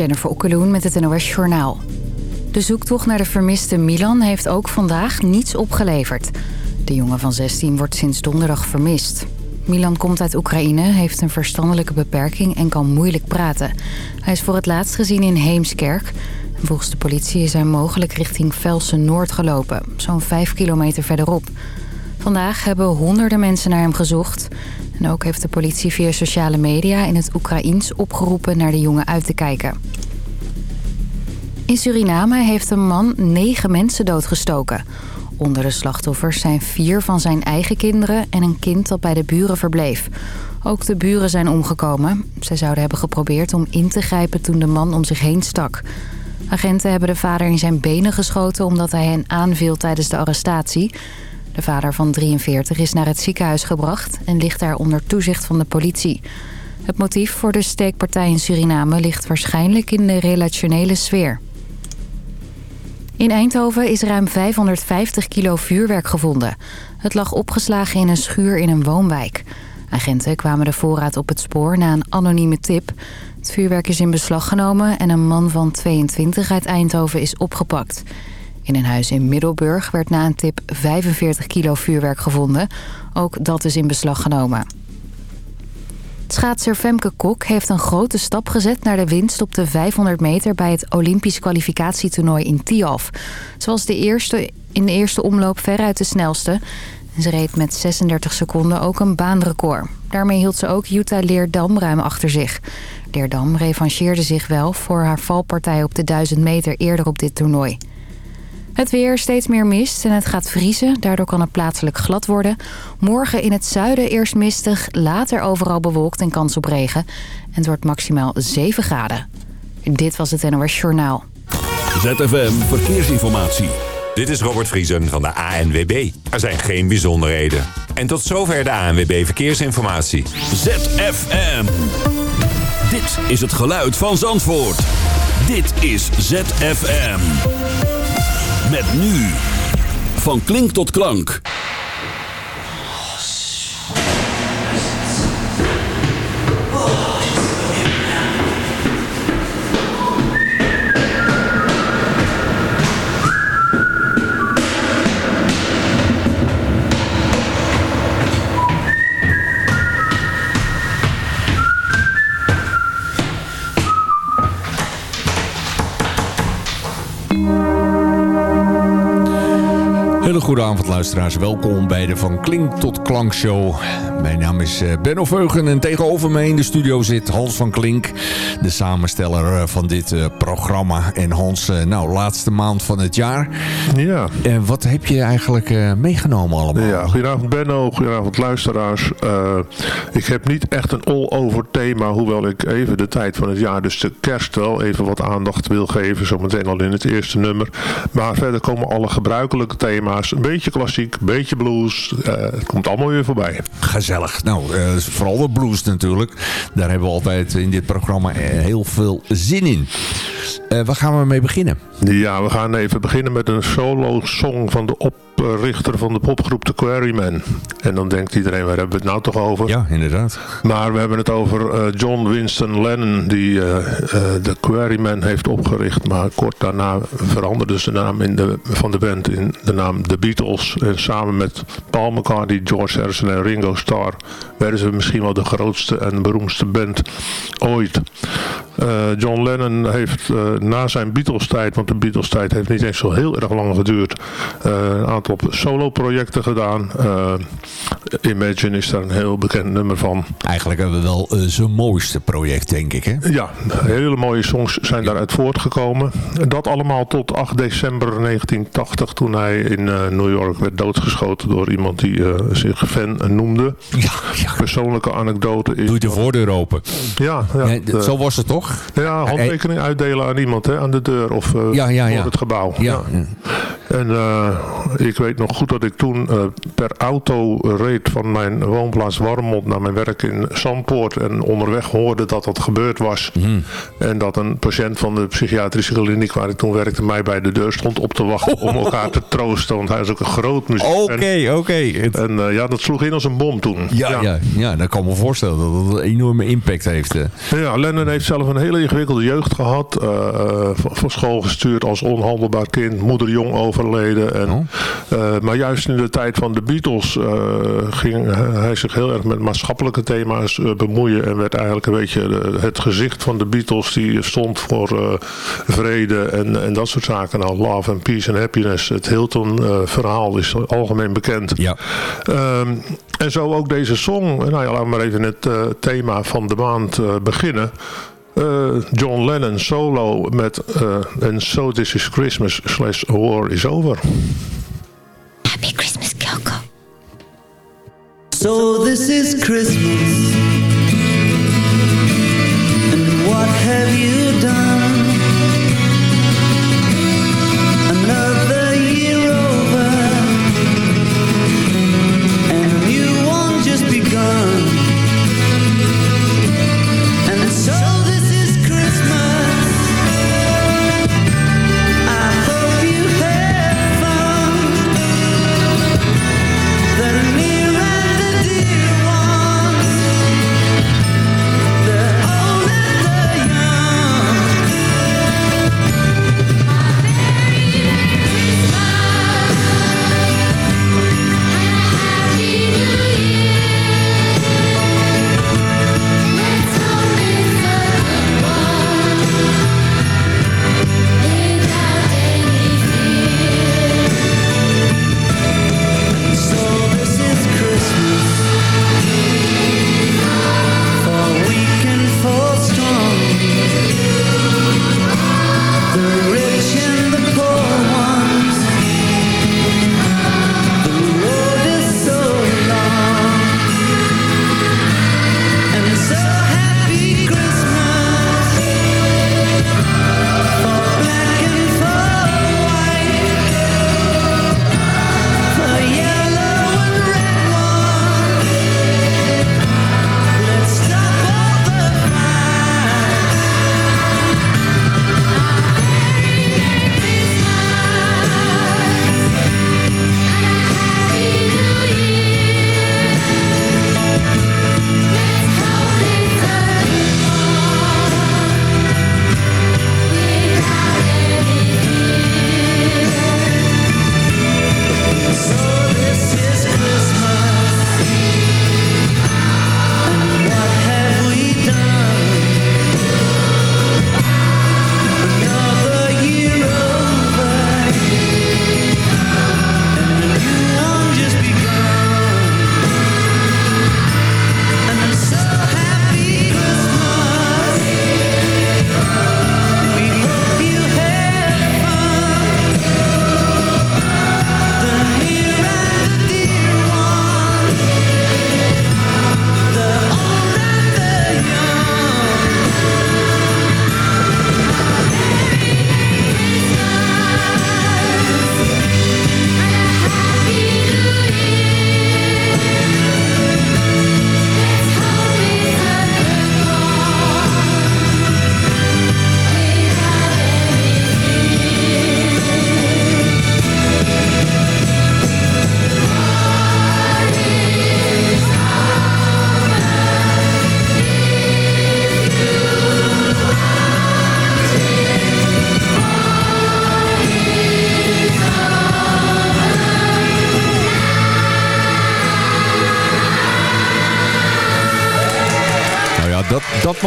Jennifer Okkeloen met het NOS Journaal. De zoektocht naar de vermiste Milan heeft ook vandaag niets opgeleverd. De jongen van 16 wordt sinds donderdag vermist. Milan komt uit Oekraïne, heeft een verstandelijke beperking en kan moeilijk praten. Hij is voor het laatst gezien in Heemskerk. volgens de politie is hij mogelijk richting Velsen Noord gelopen, zo'n 5 kilometer verderop. Vandaag hebben honderden mensen naar hem gezocht. En ook heeft de politie via sociale media in het Oekraïens opgeroepen naar de jongen uit te kijken. In Suriname heeft een man negen mensen doodgestoken. Onder de slachtoffers zijn vier van zijn eigen kinderen en een kind dat bij de buren verbleef. Ook de buren zijn omgekomen. Zij zouden hebben geprobeerd om in te grijpen toen de man om zich heen stak. Agenten hebben de vader in zijn benen geschoten omdat hij hen aanviel tijdens de arrestatie. De vader van 43 is naar het ziekenhuis gebracht en ligt daar onder toezicht van de politie. Het motief voor de steekpartij in Suriname ligt waarschijnlijk in de relationele sfeer. In Eindhoven is ruim 550 kilo vuurwerk gevonden. Het lag opgeslagen in een schuur in een woonwijk. Agenten kwamen de voorraad op het spoor na een anonieme tip. Het vuurwerk is in beslag genomen en een man van 22 uit Eindhoven is opgepakt. In een huis in Middelburg werd na een tip 45 kilo vuurwerk gevonden. Ook dat is in beslag genomen. Schaatser Femke Kok heeft een grote stap gezet naar de winst op de 500 meter bij het Olympisch kwalificatietoernooi in Tiaf. Ze was de eerste, in de eerste omloop veruit de snelste. ze reed met 36 seconden ook een baanrecord. Daarmee hield ze ook Jutta Leerdam ruim achter zich. Leerdam revancheerde zich wel voor haar valpartij op de 1000 meter eerder op dit toernooi. Het weer, steeds meer mist en het gaat vriezen. Daardoor kan het plaatselijk glad worden. Morgen in het zuiden eerst mistig, later overal bewolkt en kans op regen. En het wordt maximaal 7 graden. Dit was het NOS Journaal. ZFM Verkeersinformatie. Dit is Robert Vriesen van de ANWB. Er zijn geen bijzonderheden. En tot zover de ANWB Verkeersinformatie. ZFM. Dit is het geluid van Zandvoort. Dit is ZFM. Met nu. Van klink tot klank. Hele goede avond luisteraars. Welkom bij de Van Klink tot Klank Show. Mijn naam is eh, Benno Veugen en tegenover mij in de studio zit Hans van Klink. De samensteller eh, van dit eh, programma. En Hans, nou, laatste maand van het jaar. Ja. En wat heb je eigenlijk meegenomen allemaal? Ja, goedenavond Benno, goedenavond luisteraars. ik heb niet echt een all-over thema, hoewel ik even de tijd van het jaar, dus de kerst wel even wat aandacht wil geven. Zometeen al in het eerste nummer. Maar verder komen alle gebruikelijke thema's. Een beetje klassiek, een beetje blues. het komt allemaal weer voorbij. Gezellig. Nou, uh, vooral de blues natuurlijk. Daar hebben we altijd in dit programma heel veel zin in. Uh, waar gaan we mee beginnen? Ja, we gaan even beginnen met een solo song van de oprichter van de popgroep The Quarrymen. En dan denkt iedereen, waar hebben we het nou toch over? Ja, inderdaad. Maar we hebben het over uh, John Winston Lennon, die de Quarrymen heeft opgericht. Maar kort daarna veranderde zijn naam in de, van de band in de naam The Beatles. En samen met Paul McCartney, George Harrison en Ringo Starr werden ze misschien wel de grootste en beroemdste band ooit. John Lennon heeft na zijn Beatles tijd, want de Beatles tijd heeft niet eens zo heel erg lang geduurd. Uh, een aantal solo-projecten gedaan. Uh, Imagine is daar een heel bekend nummer van. Eigenlijk hebben we wel uh, zijn mooiste project, denk ik. Hè? Ja, hele mooie songs zijn daaruit voortgekomen. Dat allemaal tot 8 december 1980, toen hij in New York werd doodgeschoten door iemand die zich fan noemde. Ja, ja. Persoonlijke anekdote is... Doe je de voordeur open. Ja, ja, ja zo was het toch? Ja, handtekening uitdelen aan iemand, hè, aan de deur of voor het gebouw. Ja. En ik weet nog goed dat ik toen per auto reed van mijn woonplaats Warmond naar mijn werk in Zandpoort. En onderweg hoorde dat dat gebeurd was. Mhm. En dat een patiënt van de psychiatrische kliniek waar ik toen werkte mij bij de deur stond op te wachten om elkaar te troosten. Want hij is ook een groot muziek. Oké, oké. En eh, ja, dat sloeg in als een bom toen. Ja, ja. Ja, dat kan me voorstellen dat het een enorme impact heeft. eh. Ja, Lennon heeft zelf een hele ingewikkelde jeugd gehad. eh, eh, van van school gestuurd als onhandelbaar kind. Moeder jong En, Oh. eh, maar juist in de tijd van de Beatles eh, ging hij zich heel erg met maatschappelijke thema's eh, bemoeien. En werd eigenlijk een beetje de- het gezicht van de Beatles. Die stond voor vrede en, en dat soort zaken. Nou, love and peace and happiness. Het Hilton verhaal is algemeen bekend. Ja. Ehm, en zo ook deze song. Nou ja, laten we maar even het thema van de maand beginnen. Eh, John Lennon solo met eh And So This Is Christmas slash War Is Over. Happy Christmas, Kyoko. So this is Christmas And what have you done?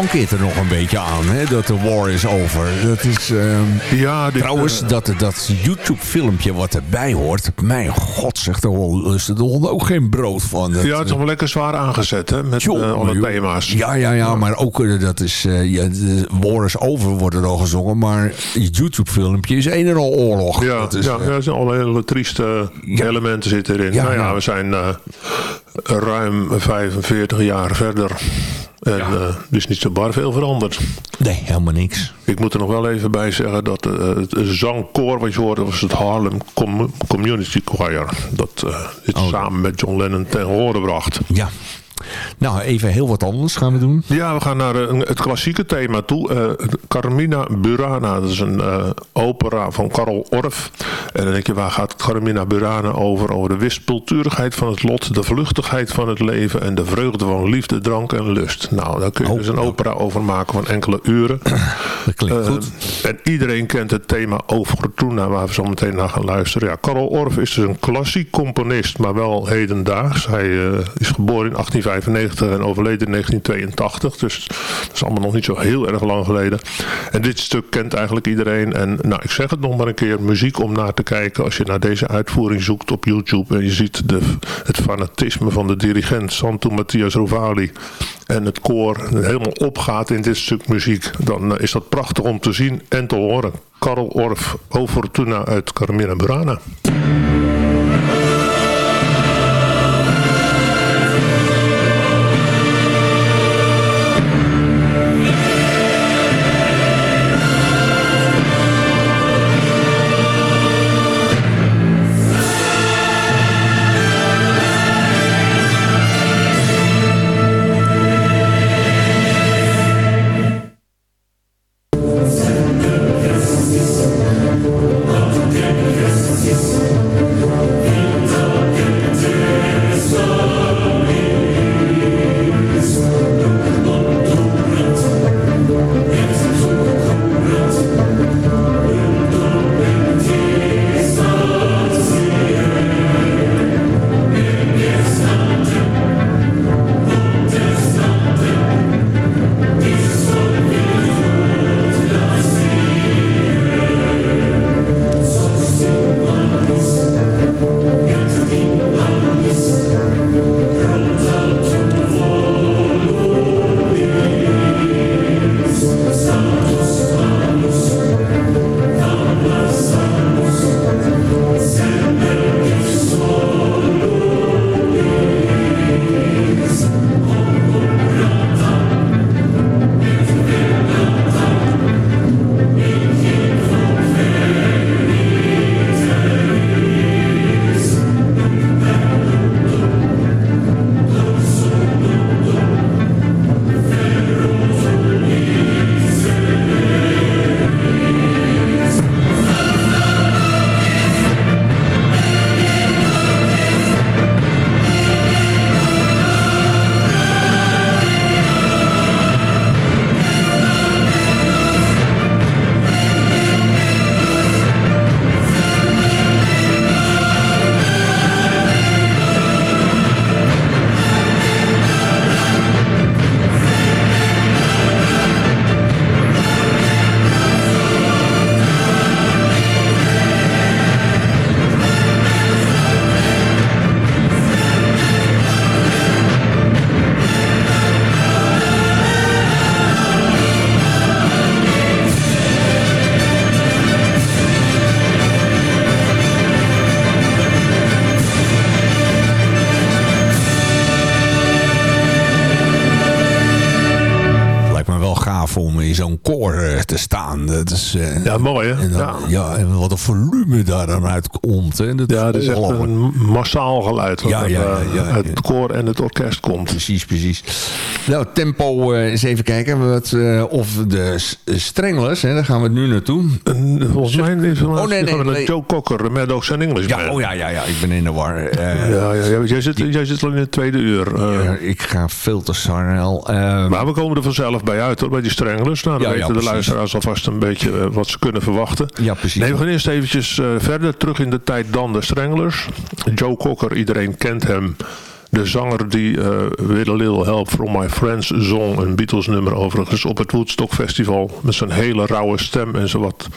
Mankeert er nog een beetje aan, hè? dat de war is over. Dat is... ehm, Ja, dit, Trouwens, eh, dat, dat YouTube-filmpje wat erbij hoort... Mijn god, zegt de hond, de honden ook geen brood van. Dat, ja, het is allemaal lekker zwaar aangezet hè, met eh, alle joh. thema's. Ja, ja, ja, maar ook eh, dat is... eh, ja, de war is over, wordt er al gezongen. Maar het YouTube-filmpje is een en al oorlog. Ja, dat is, ja, eh, ja, er zijn alle hele trieste Ja. elementen zitten erin. Ja, nou ja, ja. we zijn eh, ruim 45 jaar verder. En Ja. is niet zo bar veel veranderd. Nee, helemaal niks. Ik moet er nog wel even bij zeggen dat eh, het zangkoor wat je hoorde was het Harlem Com- Community Choir. Dat eh, dit Oh. samen met John Lennon ten horen bracht. Ja. Nou, even heel wat anders gaan we doen. Ja, we gaan naar eh, het klassieke thema toe. Eh, Carmina Burana, dat is een eh, opera van Karl Orff. En dan denk je, waar gaat Carmina Burana over? Over de wispelturigheid van het lot, de vluchtigheid van het leven... en de vreugde van liefde, drank en lust. Nou, daar kun je Oh, dus een nou. opera over maken van enkele uren. Dat klinkt goed. En iedereen kent het thema O Fortuna, waar we zo meteen naar gaan luisteren. Ja, Karl Orff is dus een klassiek componist, maar wel hedendaags. Hij is geboren in 1895 en overleden in 1982. Dus dat is allemaal nog niet zo heel erg lang geleden. En dit stuk kent eigenlijk iedereen. En nou, ik zeg het nog maar een keer, muziek om naar te kijken. Als je naar deze uitvoering zoekt op YouTube en je ziet de, het fanatisme van de dirigent Santo Matthias Rovali en het koor helemaal opgaat in dit stuk muziek, dan eh, is dat prachtig om te zien en te horen. Karel Orff, O Fortuna uit Carmina Burana. Om in zo'n koor eh, te staan. Dat is, eh, Ja, mooi hè? En dan, Ja. ja. en wat een volume daar dan uitkomt. Hè. Dat Ja, het is echt een massaal geluid wat Ja, ja, ja, eh, uit het koor en het orkest komt. Precies, precies. Nou, tempo, eh, eens even kijken. Wat, of de Stranglers, hè, daar gaan we nu naartoe. En volgens mij is het Oh, nee, nee, nee. Joe Cocker, Maddox en Englishman. Ja, oh ja, ja, ja, ik ben in de war. Ja, ja, jij, zit, jij zit al in het tweede uur. ik ga veel te snel. Eh, Maar we komen er vanzelf bij uit hoor, bij die Stranglers. Nou, dan Ja, ja, weten de luisteraars alvast een beetje eh, wat ze kunnen verwachten. ja, precies. Nee, we gaan eerst eventjes eh, verder terug in de tijd dan de Stranglers. Joe Cocker, iedereen kent hem. De zanger die eh With a Little Help From My Friends zong. Een Beatles nummer overigens op het Woodstock Festival. Met zijn hele rauwe stem en zo wat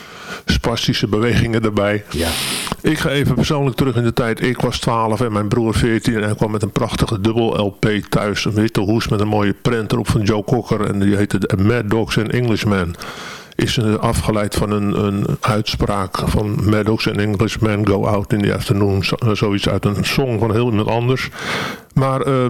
spastische bewegingen erbij. Ja. Ik ga even persoonlijk terug in de tijd. Ik was 12 en mijn broer 14. En hij kwam met een prachtige dubbel LP thuis. Een witte hoes met een mooie print erop van Joe Cocker. En die heette Mad Dogs and Englishmen. Is uh, afgeleid van een, een uitspraak van Maddox en Englishmen Go Out in the Afternoon. zoiets uit een song van heel iemand anders. Maar uh,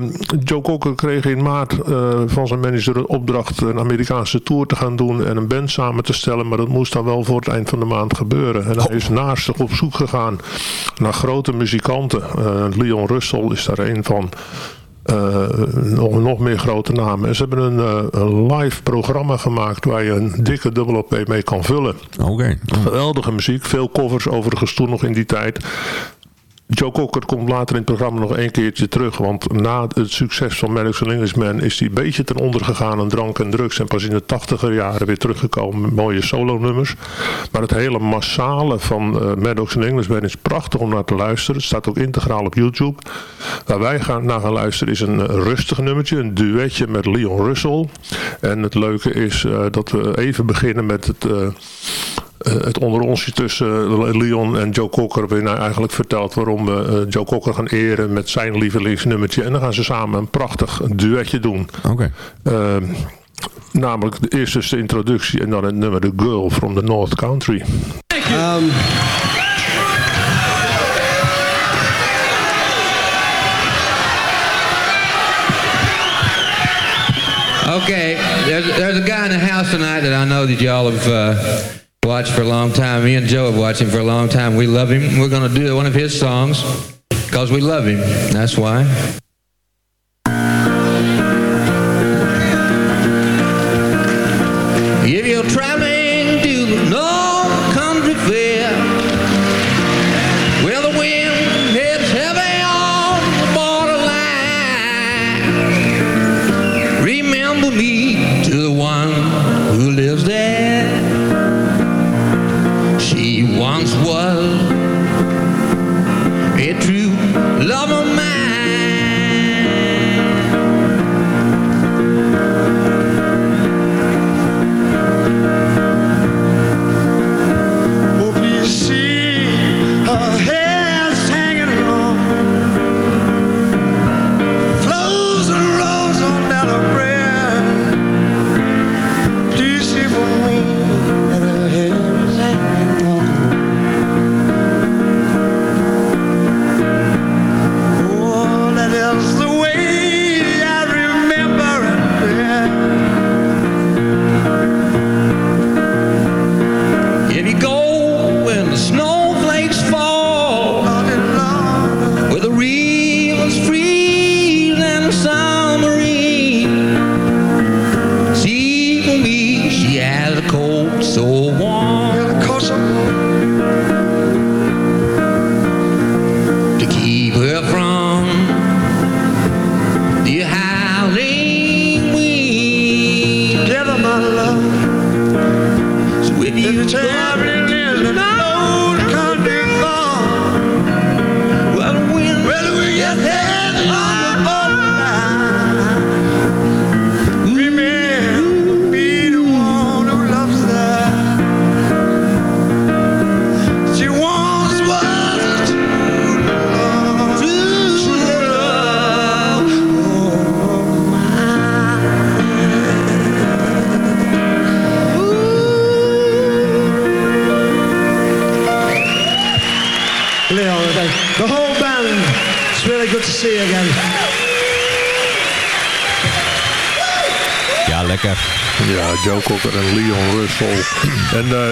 Joe Cocker kreeg in maart uh, van zijn manager een opdracht een Amerikaanse tour te gaan doen en een band samen te stellen. Maar dat moest dan wel voor het eind van de maand gebeuren. En hij is naastig op zoek gegaan naar grote muzikanten. Uh, Leon Russell is daar een van. Uh, nog, nog meer grote namen. En ze hebben een, een, live programma gemaakt waar je een dikke dubbel op mee kan vullen. Oké. Okay. Geweldige muziek. Veel covers overigens toen nog in die tijd. Joe Cocker komt later in het programma nog een keertje terug. Want na het succes van Maddox and Englishman is hij een beetje ten onder gegaan aan drank en drugs. En pas in de tachtiger jaren weer teruggekomen met mooie solo nummers. Maar het hele massale van uh, Maddox and Englishman is prachtig om naar te luisteren. Het staat ook integraal op YouTube. Waar wij gaan, naar gaan luisteren is een rustig nummertje. Een duetje met Leon Russell. En het leuke is uh, dat we even beginnen met het... het onder onsje tussen Leon en Joe Cocker waarin hij eigenlijk vertelt waarom we uh, Joe Cocker gaan eren met zijn lievelingsnummertje. En dan gaan ze samen een prachtig duetje doen. Oké. Okay. Uh, namelijk de eerste is de introductie en dan het nummer The Girl from the North Country. Um, okay, there's, there's a guy in the house tonight that I know that y'all have uh, watched for a long time. Me and Joe have watched him for a long time. We love him. We're going to do one of his songs because we love him. That's why.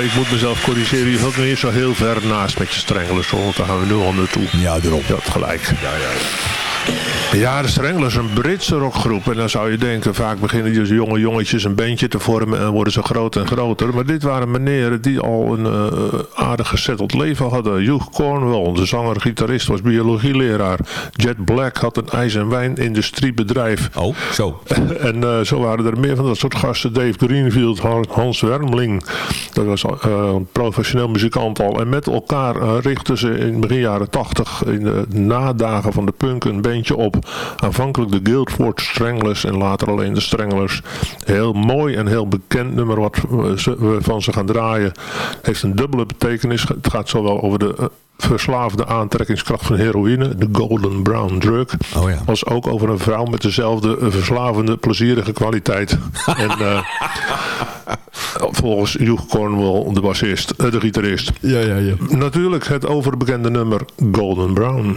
Ik moet mezelf corrigeren. Je zat niet zo heel ver naast met je Stranglers. Want daar gaan we nu al naartoe. Ja, erop. Je had gelijk. Ja, ja. Ja, de Stranglers, een Britse rockgroep. En dan zou je denken, vaak beginnen dus jonge jongetjes een bandje te vormen en worden ze groter en groter. Maar dit waren meneren die al een uh, aardig gezetteld leven hadden. Hugh Cornwell, onze zanger-gitarist, was biologieleraar. Jet Black had een ijs- en wijnindustriebedrijf. Oh, zo. en uh, zo waren er meer van dat soort gasten. Dave Greenfield, Hans Wermling. Dat was uh, een professioneel muzikant al. En met elkaar richtten ze in begin jaren tachtig, in de nadagen van de punk, een bandje op. Aanvankelijk de Guildford Stranglers en later alleen de Stranglers. Heel mooi en heel bekend nummer wat we van ze gaan draaien. Heeft een dubbele betekenis. Het gaat zowel over de verslaafde aantrekkingskracht van heroïne, de Golden Brown Drug, Oh ja. was ook over een vrouw met dezelfde eh, verslavende, plezierige kwaliteit. en eh, volgens Hugh Cornwell, de bassist, eh, de gitarist. Ja, ja, ja. Natuurlijk het overbekende nummer Golden Brown.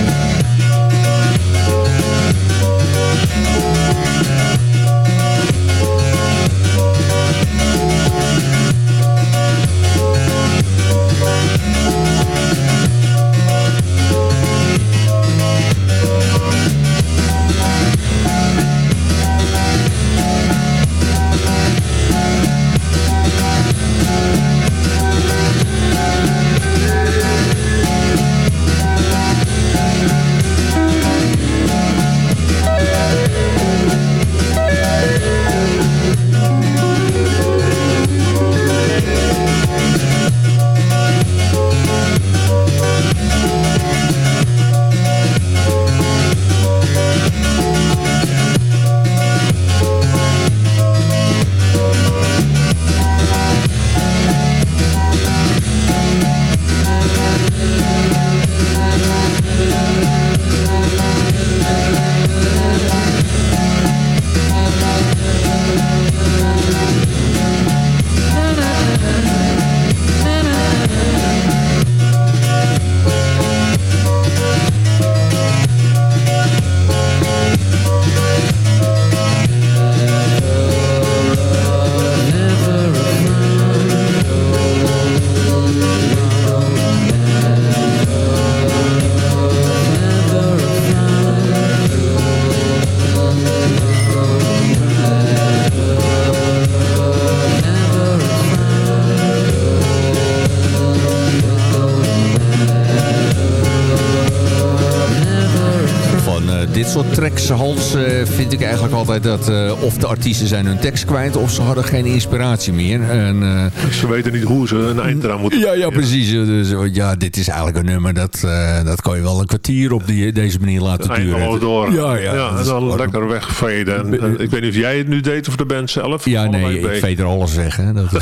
Soort tracks, Hans, eh, vind ik eigenlijk altijd dat eh, of de artiesten zijn hun tekst kwijt of ze hadden geen inspiratie meer. En, eh, Ze weten niet hoe ze een eind eraan moeten ja, ja, precies. Dus, eh, ja, dit is eigenlijk een nummer dat, dat kan je wel een kwartier op die, deze manier laten duren. Door. Ja, ja. en dan gewoon- lekker wegveden. En, en ik weet niet of jij het nu deed of de band zelf. Ja, nee, ik veed er alles weg. Hè. Dat,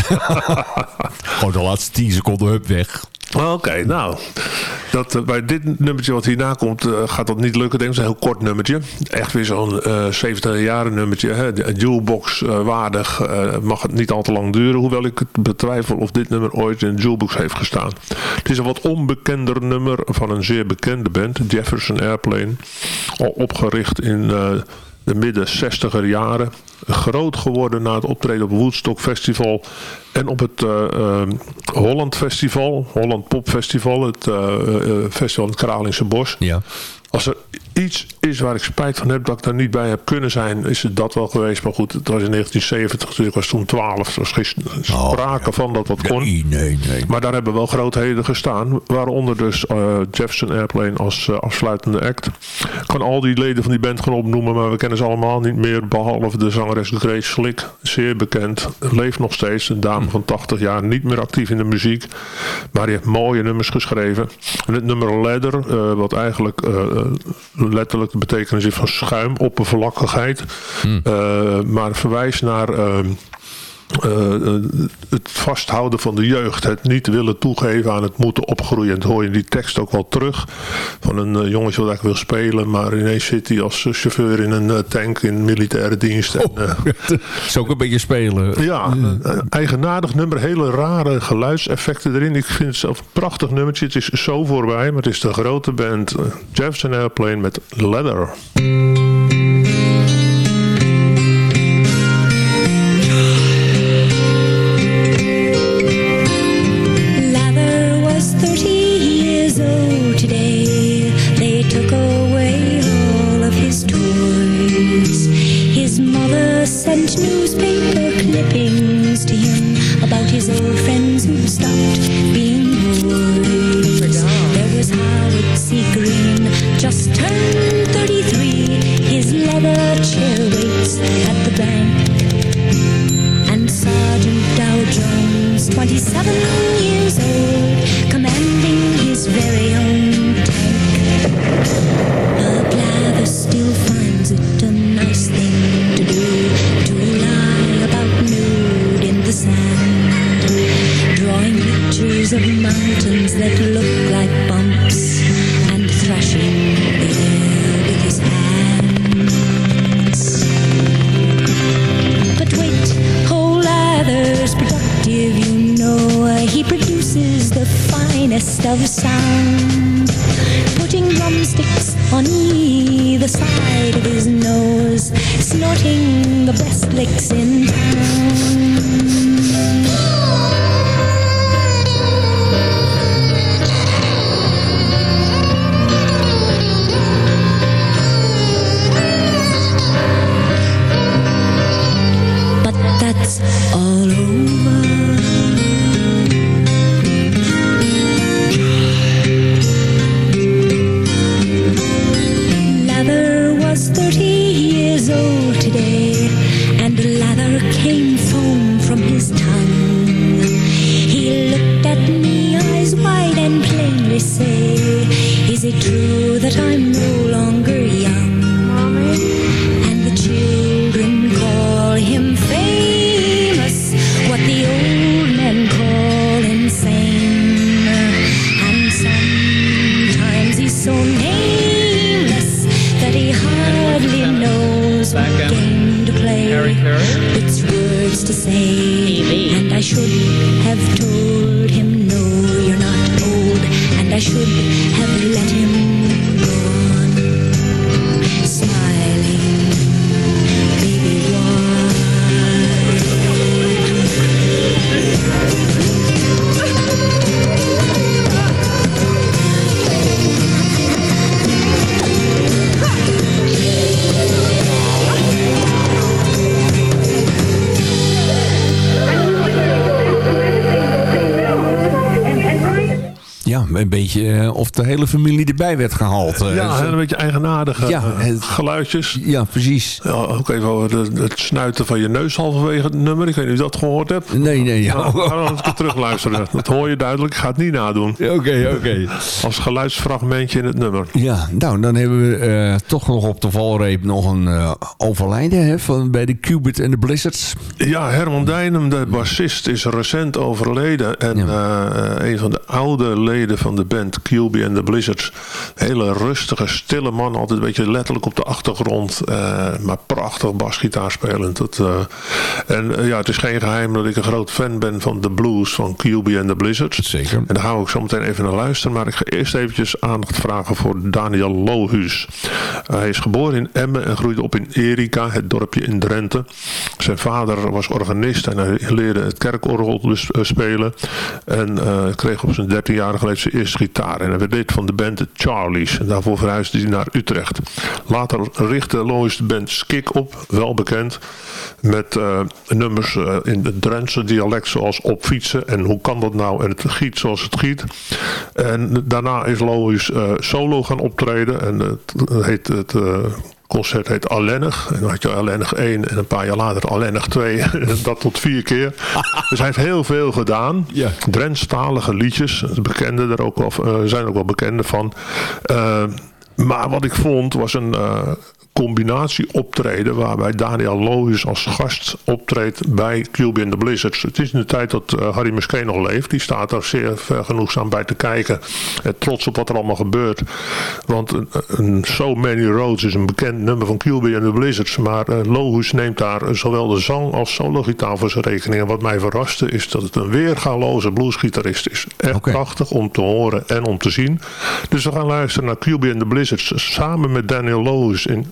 gewoon de laatste 10 seconden hup weg. Oké, nou. Dat, eh, bij dit nummertje wat hierna komt, eh, gaat dat niet lukken. Denk ik. Het is een heel kort nummertje. Echt weer zo'n eh 70 jaren nummertje. Hè? Jewelbox eh, waardig. eh, mag het niet al te lang duren. Hoewel ik het betwijfel of dit nummer ooit in jewelbox heeft gestaan. Het is een wat onbekender nummer van een zeer bekende band. Jefferson Airplane. Al opgericht in... de midden 60er jaren. Groot geworden na het optreden op Woodstock Festival. En op het eh, eh, Holland Festival. Holland Pop Festival. Het eh, festival in het Kralingse Bos. Ja. Als er iets is waar ik spijt van heb dat ik daar niet bij heb kunnen zijn, is het dat wel geweest. Maar goed, het was in 1970, dus ik was toen 12. Er was geen sprake van dat wat kon. Nee, nee, nee. Maar daar hebben wel grootheden gestaan. Waaronder dus eh, Jefferson Airplane als eh, afsluitende act. Ik kan al die leden van die band gaan opnoemen. Maar we kennen ze allemaal niet meer. Behalve de zangeres Grace Slick. Zeer bekend. Leeft nog steeds. Een dame van 80 jaar. Niet meer actief in de muziek. Maar die heeft mooie nummers geschreven. En het nummer Leather. eh, wat eigenlijk letterlijk de betekenis is van schuim. Oppervlakkigheid. Eh, maar verwijst naar... eh, eh, het vasthouden van de jeugd. Het niet willen toegeven aan het moeten opgroeien. En dat hoor je in die tekst ook wel terug. Van een eh, jongetje wat eigenlijk wil spelen. Maar ineens zit hij als chauffeur in een tank in militaire dienst. En, eh, Het is ook een beetje spelen. ja, eigenaardig nummer. Hele rare geluidseffecten erin. Ik vind het zelf een prachtig nummertje. Het is zo voorbij. Maar het is de grote band Jefferson Airplane met Leather. Sent newspaper clippings to him about his old friends who stopped being boys. There was Howard C. Green, just turned 33. His leather chair waits at the bank and Sergeant Dow Jones, 27 years old, commanding his very own that look like bumps and thrashing the air with his hands. But wait, whole lather's productive, you know. He produces the finest of sound, putting drumsticks on either side of his nose, snorting the best licks in town. Of de hele familie erbij werd gehaald. eh. Ja, een beetje eigenaardige Ja, eh, het- geluidjes. ja, precies. Ja, ook even het snuiten van je neus halverwege het nummer. Ik weet niet of je dat gehoord hebt. Nee, nee, ja. Nou, ga dan eens terugluisteren. Dat hoor je duidelijk. Ik ga het niet nadoen. Oké, oké. Als geluidsfragmentje in het nummer. Ja, nou, dan hebben we eh, toch nog op de valreep nog een eh, overlijden hè, van, bij de Cubit en de Blizzards. Ja, Herman Dijnem, de bassist, is recent overleden. En eh, een van de oude leden van de band QB en de Blizzards. Hele rustige, stille man. Altijd een beetje letterlijk op de achtergrond. eh, maar prachtig basgitaar spelend. Dat, eh, en eh, ja, het is geen geheim dat ik een groot fan ben van de blues van QB en de Blizzards. Zeker. En daar hou ik zo meteen even naar luisteren. Maar ik ga eerst eventjes aandacht vragen voor Daniel Lohuus. Hij is geboren in Emmen en groeide op in Erika, het dorpje in Drenthe. Zijn vader was organist en hij leerde het kerkorgel dus, spelen. En kreeg op zijn 13-jarige leeftijd zijn eerste gitaar. En hij werd lid van de band de Charlies. Daarvoor verhuisde hij naar Utrecht. Later richtte Lois de band Skik op, wel bekend. Met uh, nummers uh, in het Drentse dialect zoals op fietsen. En hoe kan dat nou? En het giet zoals het giet. En daarna is Lois uh, solo gaan optreden. En het heet het concert heet Allenig. En dan had je Allenig 1 en een paar jaar later Allenig 2. dat tot vier keer. dus hij heeft heel veel gedaan. Ja. Drentstalige liedjes. Bekende er ook wel, uh, zijn ook wel bekende van. Uh, maar wat ik vond was een uh, combinatie optreden waarbij Daniel Loos als gast optreedt bij QB and the Blizzards. Het is in de tijd dat uh, Harry Muskee nog leeft. Die staat er zeer vergenoegzaam bij te kijken. En trots op wat er allemaal gebeurt. Want een, So Many Roads is een bekend nummer van QB and the Blizzards. Maar uh, neemt daar zowel de zang als solo-gitaar voor zijn rekening. En wat mij verraste is dat het een weergaloze bluesgitarist is. Echt okay. prachtig om te horen en om te zien. Dus we gaan luisteren naar QB and the Blizzards samen met Daniel Loos in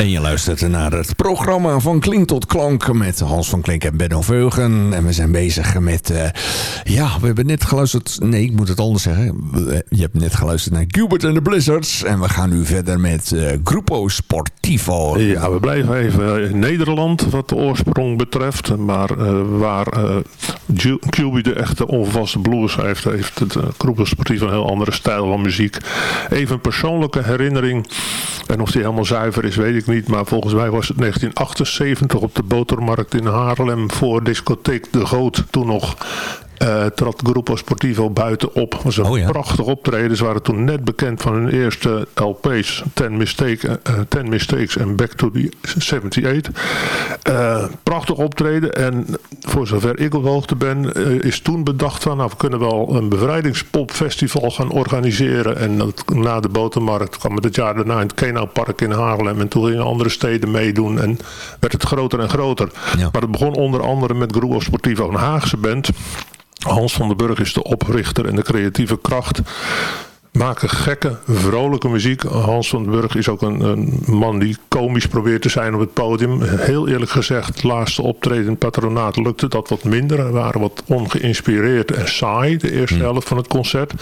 En je luistert naar het programma van Klink tot Klank met Hans van Klink en Benno Veugen. En we zijn bezig met, eh, ja, we hebben net geluisterd, nee ik moet het anders zeggen. Je hebt net geluisterd naar Gilbert en de Blizzards. En we gaan nu verder met eh, Grupo Sportivo. Ja, we blijven even in Nederland wat de oorsprong betreft. Maar eh, waar uh, QB de echte onvervaste blues heeft, heeft het uh, Grupo Sportivo een heel andere stijl van muziek. Even een persoonlijke herinnering. En of die helemaal zuiver is, weet ik niet. Maar volgens mij was het 1978 op de botermarkt in Haarlem voor discotheek De Goot. Toen nog uh, trad Grupo Sportivo buiten op. Was een Oh ja. prachtig optreden. Ze waren toen net bekend van hun eerste LP's. Ten, Mistake, eh, Ten Mistakes en Back to the 78. Eh, prachtig optreden. En voor zover ik op hoogte ben, eh, is toen bedacht van... Nou, we kunnen wel een bevrijdingspopfestival gaan organiseren. En dat, na de botermarkt kwam het het jaar daarna in het Kenaupark in Haarlem. En toen gingen andere steden meedoen. En werd het groter en groter. Ja. Maar het begon onder andere met Grupo Sportivo, een Haagse band... Hans van den Burg is de oprichter en de creatieve kracht. Maken gekke, vrolijke muziek. Hans van den Burg is ook een, een man die komisch probeert te zijn op het podium. Heel eerlijk gezegd, het laatste optreden in het patronaat lukte dat wat minder. We waren wat ongeïnspireerd en saai, de eerste helft van het concert.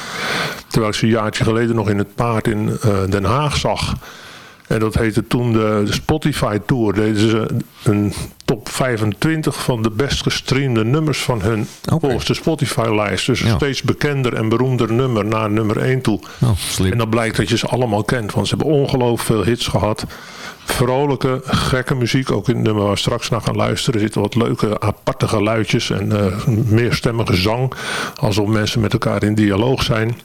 Terwijl ik ze een jaartje geleden nog in het paard in eh, Den Haag zag. En dat heette toen de, de Spotify Tour. Deden ze een top 25 van de best gestreamde nummers van hun volgens de Spotify-lijst. Dus een steeds bekender en beroemder nummer naar nummer 1 toe. Oh. En dan blijkt dat je ze allemaal kent, want ze hebben ongelooflijk veel hits gehad. Vrolijke, gekke muziek, ook in het nummer waar we straks naar gaan luisteren. Er zitten wat leuke, aparte geluidjes en eh meerstemmige zang. Alsof mensen met elkaar in dialoog zijn.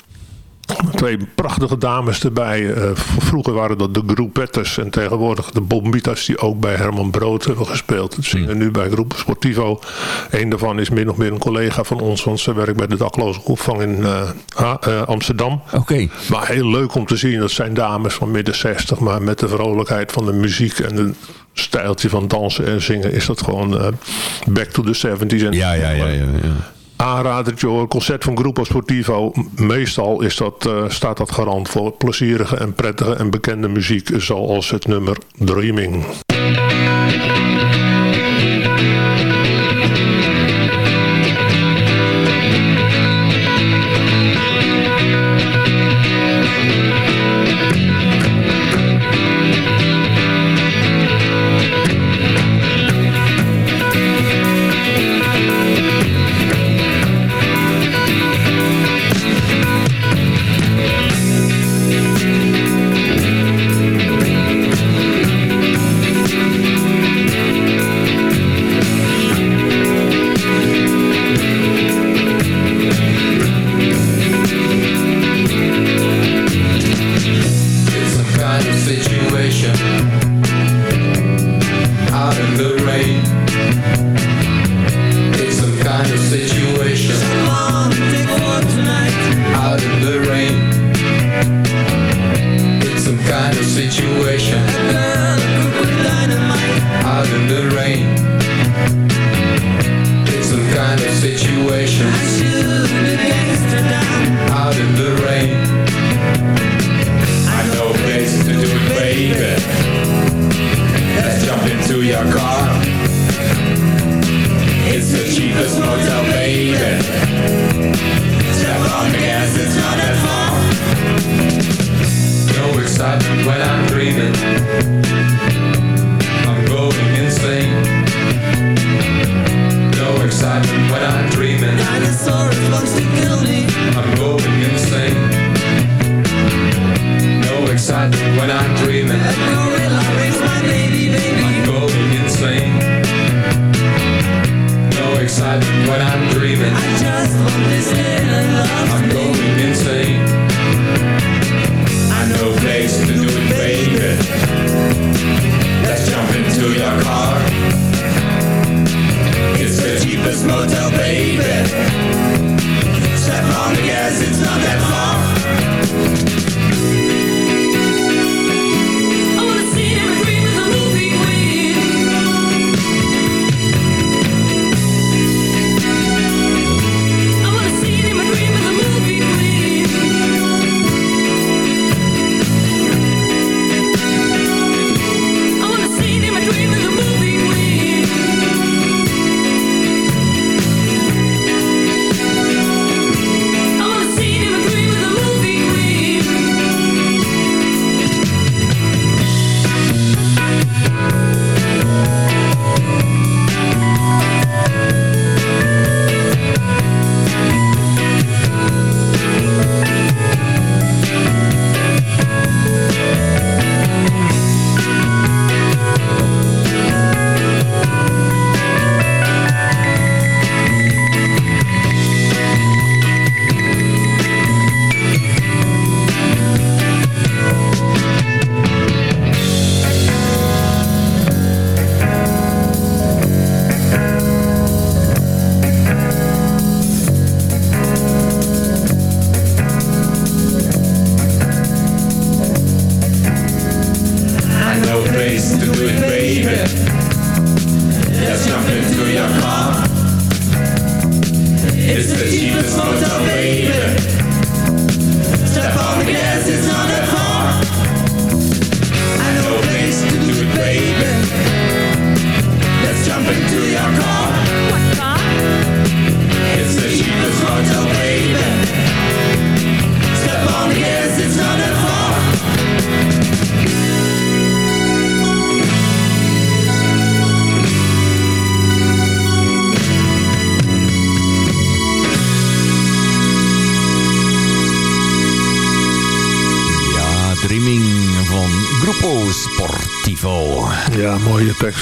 Twee prachtige dames erbij. Eh, vroeger waren dat de Groepetters en tegenwoordig de Bombitas die ook bij Herman Brood hebben gespeeld. Ze zingen nu bij Groep Sportivo. Een daarvan is min of meer een collega van ons, want ze werkt bij de dakloze opvang in eh, eh, Amsterdam. Oké. Maar heel leuk om te zien. Dat zijn dames van midden 60, maar met de vrolijkheid van de muziek en het stijltje van dansen en zingen is dat gewoon back to the 70s. En Ja, ja, ja, ja. ja. Aanradertje hoor. Concert van Grupo Sportivo. Meestal is dat, eh, staat dat garant voor plezierige en prettige en bekende muziek. Zoals het nummer Dreaming.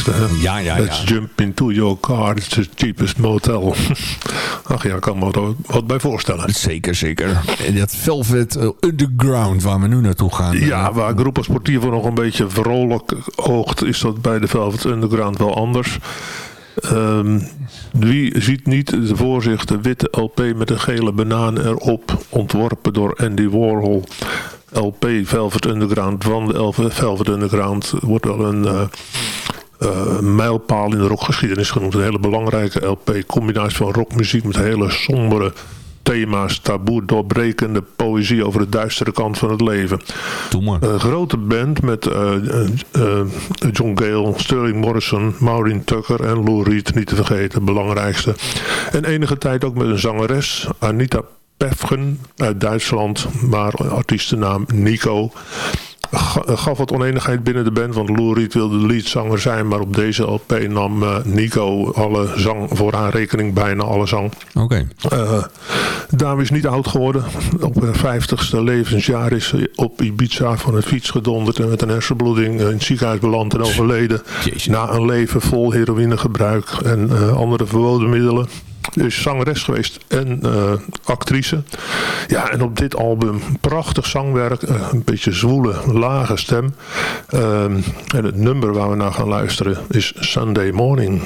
Hè? Ja, ja, Let's ja. jump into your car. It's the cheapest motel. Ach ja, ik kan me wat, wat bij voorstellen. Zeker, zeker. En dat Velvet eh, Underground waar we nu naartoe gaan. Ja, waar Groepa Sportivo nog een beetje vrolijk oogt, is dat bij de Velvet Underground wel anders. Ehm, wie ziet niet de voor zich de witte LP met een gele banaan erop, ontworpen door Andy Warhol. LP Velvet Underground van de Elve- Velvet Underground wordt wel een eh, eh, mijlpaal in de rockgeschiedenis genoemd. Een hele belangrijke LP, combinatie van rockmuziek met hele sombere thema's, taboe doorbrekende poëzie over de duistere kant van het leven. Een grote band met eh, eh, John Gale, Sterling Morrison, Maureen Tucker en Lou Reed, niet te vergeten, de belangrijkste. En enige tijd ook met een zangeres, Anita Pefgen uit Duitsland, maar artiestennaam Nico. Ga- gaf wat oneenigheid binnen de band, want Lou Reed wilde de leadzanger zijn, maar op deze LP nam eh, Nico alle zang voor haar rekening, bijna alle zang. Oké. Eh dame is niet oud geworden. Op haar 50ste levensjaar is ze op Ibiza van het fiets gedonderd en met een hersenbloeding in het ziekenhuis beland en overleden. Jezus. Na een leven vol heroïnegebruik en eh, andere verboden middelen. Is zangeres geweest en eh, actrice. Ja, en op dit album prachtig zangwerk. eh, een beetje zwoele, lage stem. Ehm, en het nummer waar we naar gaan luisteren is Sunday Morning.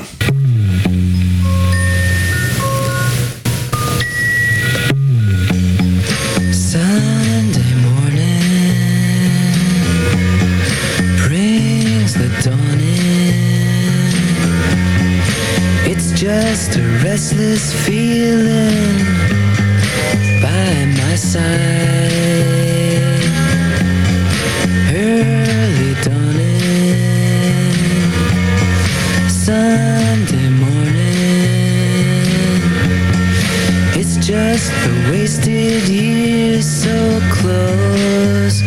Restless feeling by my side. Early dawning, Sunday morning. It's just the wasted years so close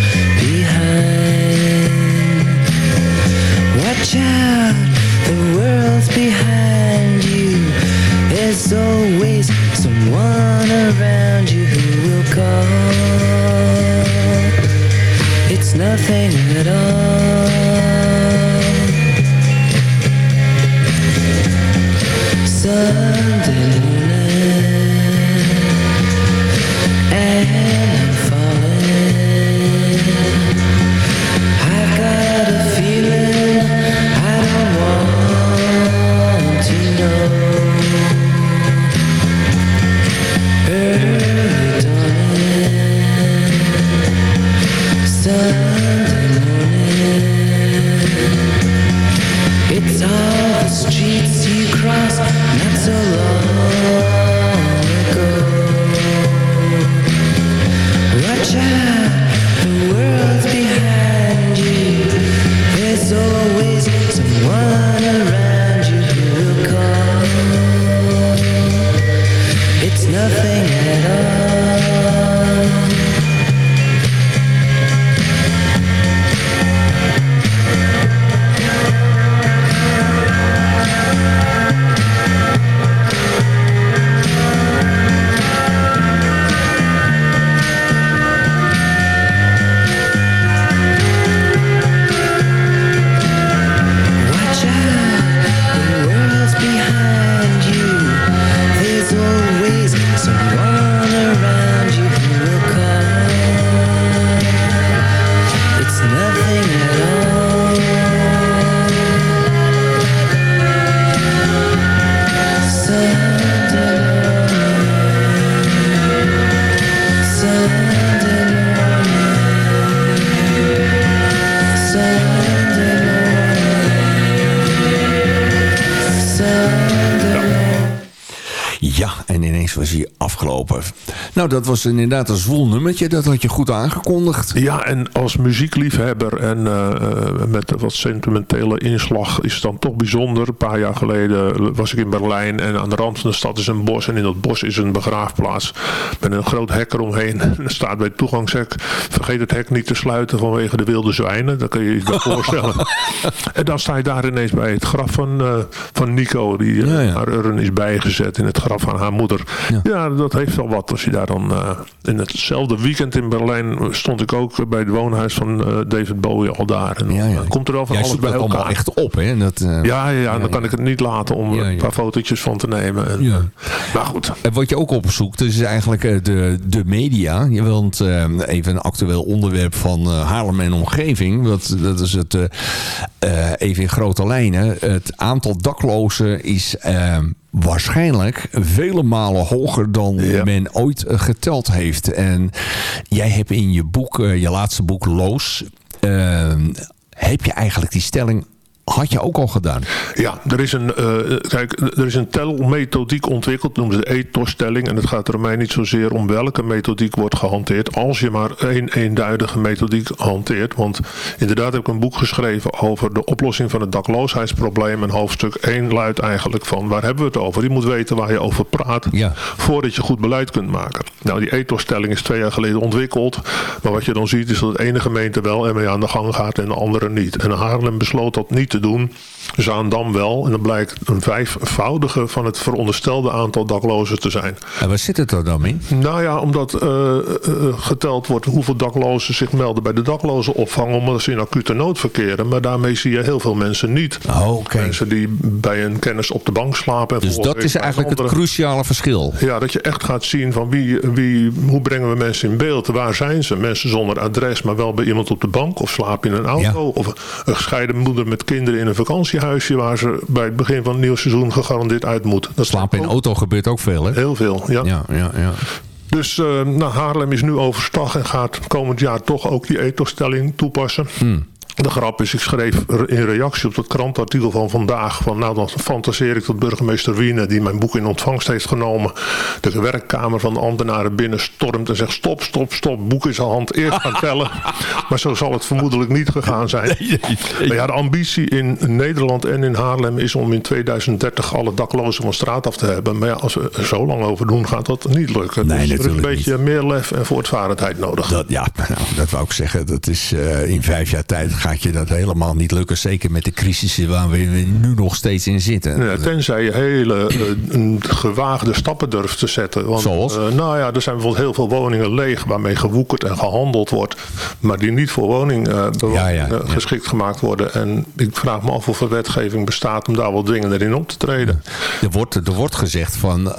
was hij afgelopen. Nou, dat was inderdaad een zwoel nummertje. Dat had je goed aangekondigd. Ja, en als muziekliefhebber en eh, eh, met wat sentimentele inslag is het dan toch bijzonder. Een paar jaar geleden was ik in Berlijn en aan de rand van de stad is een bos. En in dat bos is een begraafplaats met een groot hek eromheen. En er staat bij het toegangshek, vergeet het hek niet te sluiten vanwege de wilde zwijnen. Dat kun je je bij voorstellen. en dan sta je daar ineens bij het graf van, eh, van Nico, die Ja, ja. haar urn is bijgezet in het graf van haar moeder. Ja. Ja, dat heeft wel wat. Als je daar dan eh, in hetzelfde weekend in Berlijn stond ik ook bij het woonhuis van eh, David Bowie al daar. En dan Ja, ja. komt er wel van Jij alles bij dat allemaal elkaar. echt op, hè? Dat, eh, Ja, ja, ja, dan kan ik het niet laten om een paar fotootjes van te nemen. En, Ja. Maar goed, En wat je ook opzoekt, is eigenlijk de, de media. Want eh, even een actueel onderwerp van Haarlem en omgeving. Dat, dat is het, even in grote lijnen. Het aantal daklozen is waarschijnlijk vele malen hoger dan Ja. men ooit eh, geteld heeft. En jij hebt in je boek, eh, je laatste boek Loos... eh, heb je eigenlijk die stelling... Had je ook al gedaan? Ja, er is een, eh, kijk, er is een telmethodiek ontwikkeld, noemen ze de ethos-telling. En het gaat er mij niet zozeer om welke methodiek wordt gehanteerd, als je maar één eenduidige methodiek hanteert. Want inderdaad heb ik een boek geschreven over de oplossing van het dakloosheidsprobleem. En hoofdstuk 1 luidt eigenlijk van, waar hebben we het over? Je moet weten waar je over praat, Ja. voordat je goed beleid kunt maken. Nou, die ethos-telling is twee jaar geleden ontwikkeld. Maar wat je dan ziet is dat de ene gemeente wel ermee aan de gang gaat en de andere niet. En Haarlem besloot dat niet te doen. Zaandam wel. En dan blijkt een vijfvoudige van het veronderstelde aantal daklozen te zijn. En waar zit het er dan in? Nou ja, omdat eh, eh, geteld wordt hoeveel daklozen zich melden bij de daklozenopvang. Omdat ze in acute nood verkeren. Maar daarmee zie je heel veel mensen niet. Oh. Mensen die bij een kennis op de bank slapen. en Dus dat is eigenlijk het cruciale verschil. ja, dat je echt gaat zien van wie, wie, hoe brengen we mensen in beeld? Waar zijn ze? Mensen zonder adres, maar wel bij iemand op de bank. Of slapen in een auto. Ja. Of een gescheiden moeder met kinderen in een vakantiehuisje... waar ze bij het begin van het nieuwe seizoen gegarandeerd uit moeten. Dat Slapen in ook auto gebeurt ook veel, hè? Heel veel, ja. Ja, ja, ja. Dus eh, nou, Haarlem is nu overstag en gaat komend jaar toch ook die ethosstelling toepassen. Hmm. De grap is, ik schreef in reactie op dat krantartikel van vandaag... van nou dan fantaseer ik tot burgemeester Wiene... die mijn boek in ontvangst heeft genomen... de werkkamer van de ambtenaren binnen stormt en zegt... stop, stop, stop, boek in zijn hand, eerst gaan tellen. maar zo zal het vermoedelijk niet gegaan zijn. Maar ja, de ambitie in Nederland en in Haarlem is om in 2030 alle daklozen van straat af te hebben. Maar ja, als we er zo lang over doen, gaat dat niet lukken. Nee, dus er is een beetje meer lef en voortvarendheid nodig. Dat, ja, nou, dat wou ik zeggen. Dat is, eh, in vijf jaar tijd gaat je dat helemaal niet lukken. Zeker met de crisissen waar we nu nog steeds in zitten. Ja, tenzij je hele een gewaagde stappen durft te zetten. Want, Zoals? eh, nou ja, er zijn bijvoorbeeld heel veel woningen leeg waarmee gewoekerd en gehandeld wordt. Maar die niet voor woning eh, Ja, ja, geschikt gemaakt worden. En ik vraag me af of er wetgeving bestaat om daar wel dwingender in op te treden. Er wordt, er wordt gezegd van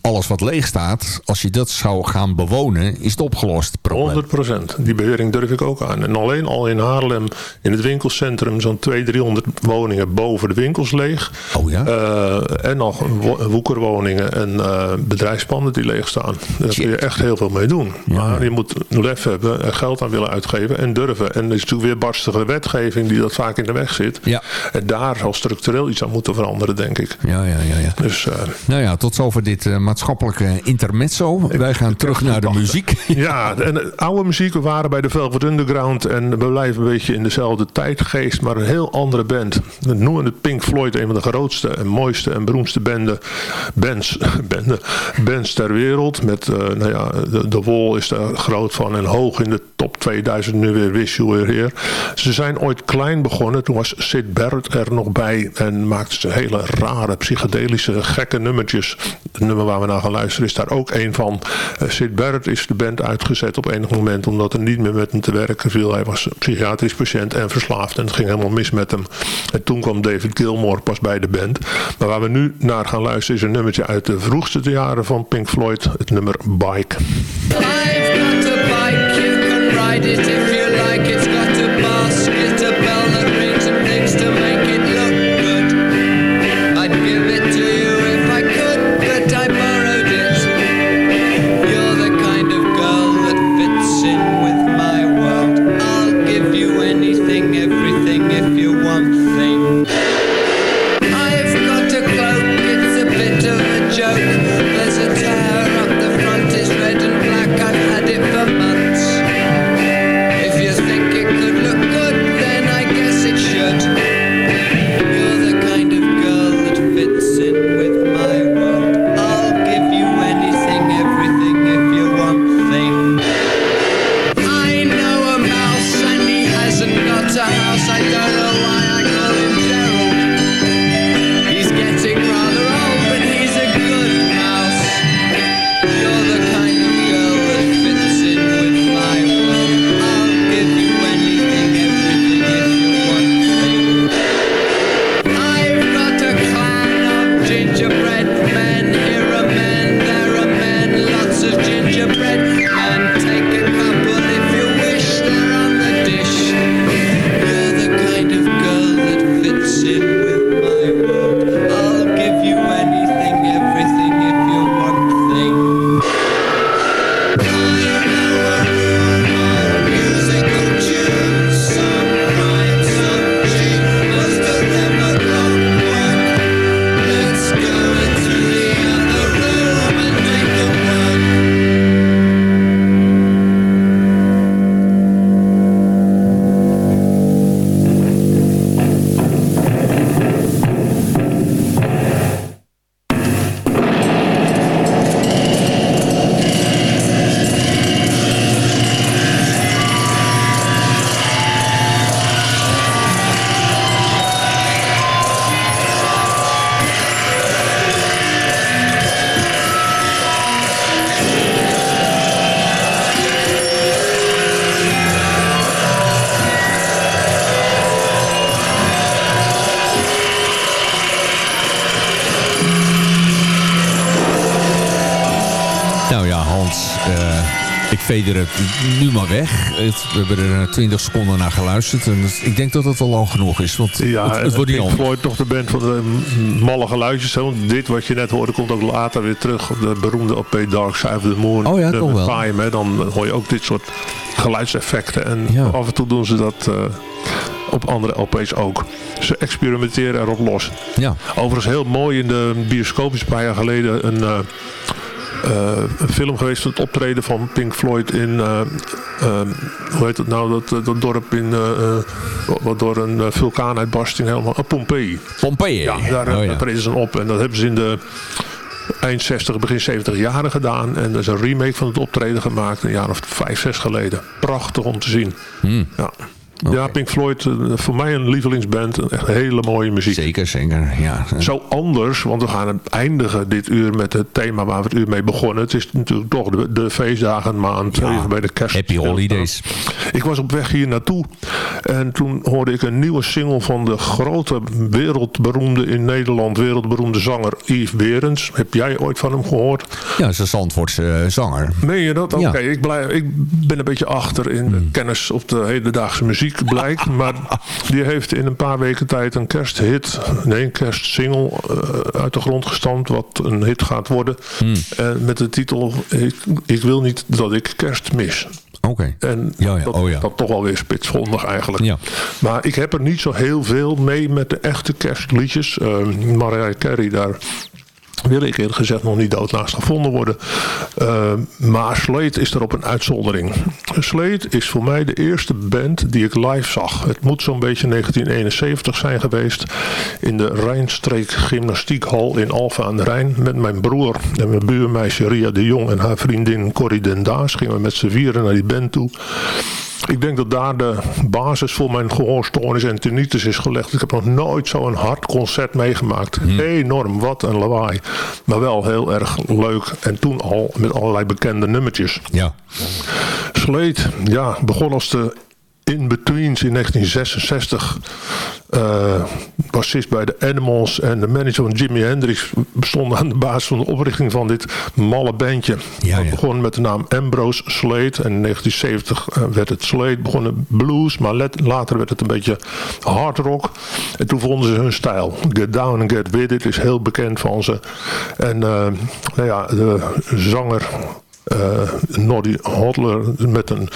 alles wat leeg staat, als je dat zou gaan bewonen, is het opgelost. probleem. 100 procent. Die bewering durf ik ook aan. En alleen al in Haarlem, in het winkelcentrum, zo'n 200, 300 woningen boven de winkels leeg. Oh ja? Eh, en nog wo- woekerwoningen en eh, bedrijfspanden die leeg staan. Daar kun je echt heel veel mee doen. Maar je moet lef hebben en geld aan willen uitgeven en durven. En er is natuurlijk weer barstige wetgeving die dat vaak in de weg zit. Ja. En daar zal structureel iets aan moeten veranderen, denk ik. Ja, ja, ja, ja. Dus eh, Nou ja, tot zover dit maatschappelijke intermezzo. Wij gaan terug naar de muziek. Ja, en oude muziek. We waren bij de Velvet Underground en we blijven een beetje in dezelfde tijdgeest, maar een heel andere band. Noemen het Pink Floyd een van de grootste en mooiste en beroemdste bende, bands, bende, bands ter wereld. Met, eh, nou ja, de, de Wall is daar groot van en hoog in de top 2000 nu weer Wish You Were. Ze zijn ooit klein begonnen, toen was Sid Barrett er nog bij en maakte ze hele rare, psychedelische, gekke nummertjes. Het nummer waar we naar gaan luisteren is daar ook een van. Eh, Sid Barrett is de band uitgezet op enig moment omdat er niet meer met hem te werken viel. Hij was psychiatrisch en verslaafd en het ging helemaal mis met hem. En toen kwam David Gilmour pas bij de band. Maar waar we nu naar gaan luisteren is een nummertje uit de vroegste jaren van Pink Floyd. Het nummer Bike. Bike, ride it het nu maar weg. Het- we hebben er 20 seconden naar geluisterd. En het- ik denk dat het al lang genoeg is, want Ja, het, het wordt niet Pink anders. Floyd toch de band van de mm, malle geluidjes. hè, Want dit wat je net hoorde komt ook later weer terug. op De beroemde LP Dark Side of the Moon. Oh ja, toch wel. Time, hè, dan hoor je ook dit soort geluidseffecten. En Ja. af en toe doen ze dat eh, op andere LP's ook. Ze experimenteren erop los. Ja, Overigens heel mooi in de bioscoop is een paar jaar geleden een, eh, eh, een film geweest van het optreden van Pink Floyd in, eh, eh, hoe heet het nou, dat, dat dorp in, eh, eh, wat door een eh, vulkaanuitbarsting helemaal, Pompeii. Pompeii. Ja, daar, Oh, daar ja. ze op en dat hebben ze in de eind 60, begin 70 jaren gedaan. En er is een remake van het optreden gemaakt een jaar of vijf, zes geleden. Prachtig om te zien. Hmm. Ja. Ja, Pink Floyd, eh, voor mij een lievelingsband. Echt hele mooie muziek. Zeker, zeker. Ja. Zo anders, want we gaan eindigen dit uur met het thema waar we het uur mee begonnen. Het is natuurlijk toch de, de feestdagen maand, Ja, even bij de kerst. Happy holidays. Ik was op weg hier naartoe en toen hoorde ik een nieuwe single van de grote wereldberoemde in Nederland, wereldberoemde zanger Yves Berends. Heb jij ooit van hem gehoord? Ja, ze is een Zandvoortse eh, zanger. Meen je dat? Oké, Ja. ik, blijf- ik ben een beetje achter in de kennis op de hedendaagse muziek, blijkt. maar die heeft in een paar weken tijd een kersthit, nee, een kerstsingle eh, uit de grond gestampt, wat een hit gaat worden. En met de titel ik, ik wil niet dat ik kerst mis. Oké. En Ja, ja. dat, Oh, ja. dat toch wel weer spitsvondig eigenlijk. Ja. Maar ik heb er niet zo heel veel mee met de echte kerstliedjes. Uh, Mariah Carey, daar wil ik eerlijk gezegd nog niet dood naast gevonden worden. Uh, maar Slade is erop een uitzondering. Slade is voor mij de eerste band die ik live zag. Het moet zo'n beetje 1971 zijn geweest. In de Rijnstreek Gymnastiekhal in Alphen aan de Rijn. Met mijn broer en mijn buurmeisje Ria de Jong en haar vriendin Corrie den Daas. Gingen we met z'n vieren naar die band toe. Ik denk dat daar de basis voor mijn gehoorstoornis en tinnitus is gelegd. Ik heb nog nooit zo'n hard concert meegemaakt. Enorm, wat een lawaai. Maar wel heel erg leuk. En toen al met allerlei bekende nummertjes. Ja. Slade, ja, begon als de In-Betweens in 1966. eh bassist bij de Animals en de manager van Jimi Hendrix bestonden aan de basis van de oprichting van dit malle bandje. Ja, begon met de naam Ambrose Slade en in 1970 eh, werd het Slade, begonnen blues, maar later werd het een beetje hard rock. En toen vonden ze hun stijl. Get Down and Get With It is heel bekend van ze. En eh, nou ja, de zanger eh, Noddy Hodler met een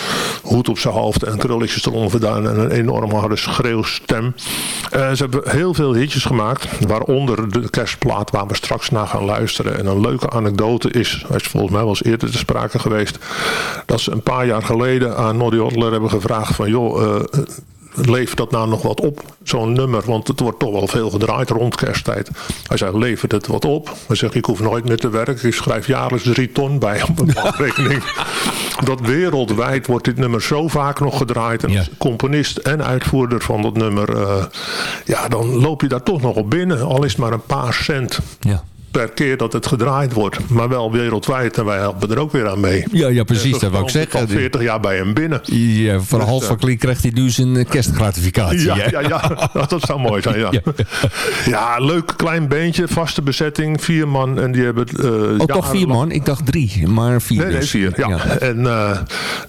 hoed op zijn hoofd en krulletjes eronder vandaan en een enorme harde schreeuwstem. Eh, ze hebben heel veel hitjes gemaakt, waaronder de kerstplaat waar we straks naar gaan luisteren. En een leuke anekdote is, is volgens mij wel eens eerder te sprake geweest, dat ze een paar jaar geleden aan Noddy Hodler hebben gevraagd van joh, eh, levert dat nou nog wat op, zo'n nummer? Want het wordt toch wel veel gedraaid rond kersttijd. Hij zei, levert het wat op? Hij zegt, ik hoef nooit meer te werken. Ik schrijf jaarlijks drie ton bij op mijn bankrekening. dat wereldwijd wordt dit nummer zo vaak nog gedraaid. En als componist en uitvoerder van dat nummer... eh, ja, dan loop je daar toch nog op binnen. Al is het maar een paar cent. Ja. Per keer dat het gedraaid wordt. Maar wel wereldwijd. En wij helpen er ook weer aan mee. Ja, ja precies, dat wou ik zeggen. Al 40 jaar bij hem binnen. Ja, van Dus, Hans eh, van Klink krijgt hij nu zijn kerstgratificatie. Ja, ja, ja, dat zou mooi zijn, ja. Ja, leuk klein beentje, vaste bezetting, vier man. En die hebben... eh, Oh, toch vier man? Ik dacht drie, maar vier Nee, nee, dus. vier, ja. En eh,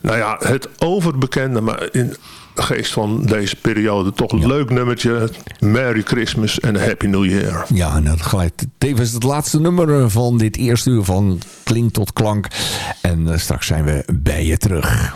nou ja, het overbekende, maar in geest van deze periode toch een leuk nummertje. Merry Christmas en Happy New Year. Ja, en dat gelijk tevens het laatste nummer eh, van dit eerste uur van Klink tot Klank. En eh, straks zijn we bij je terug.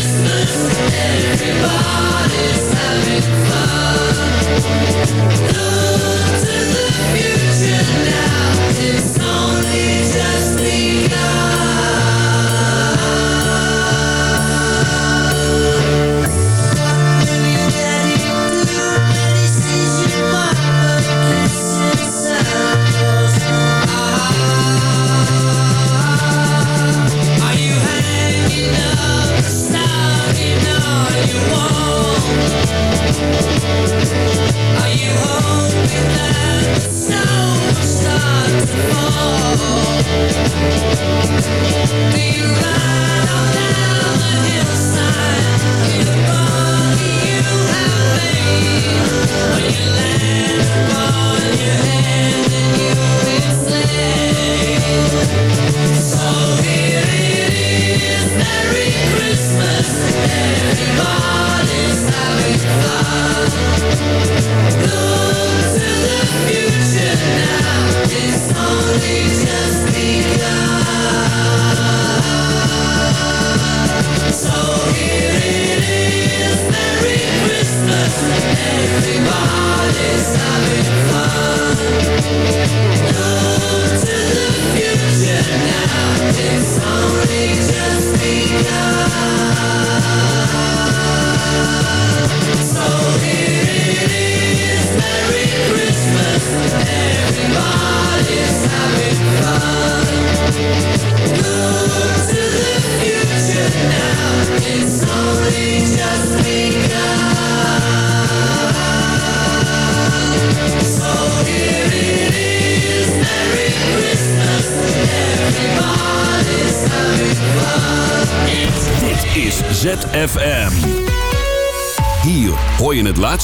Dit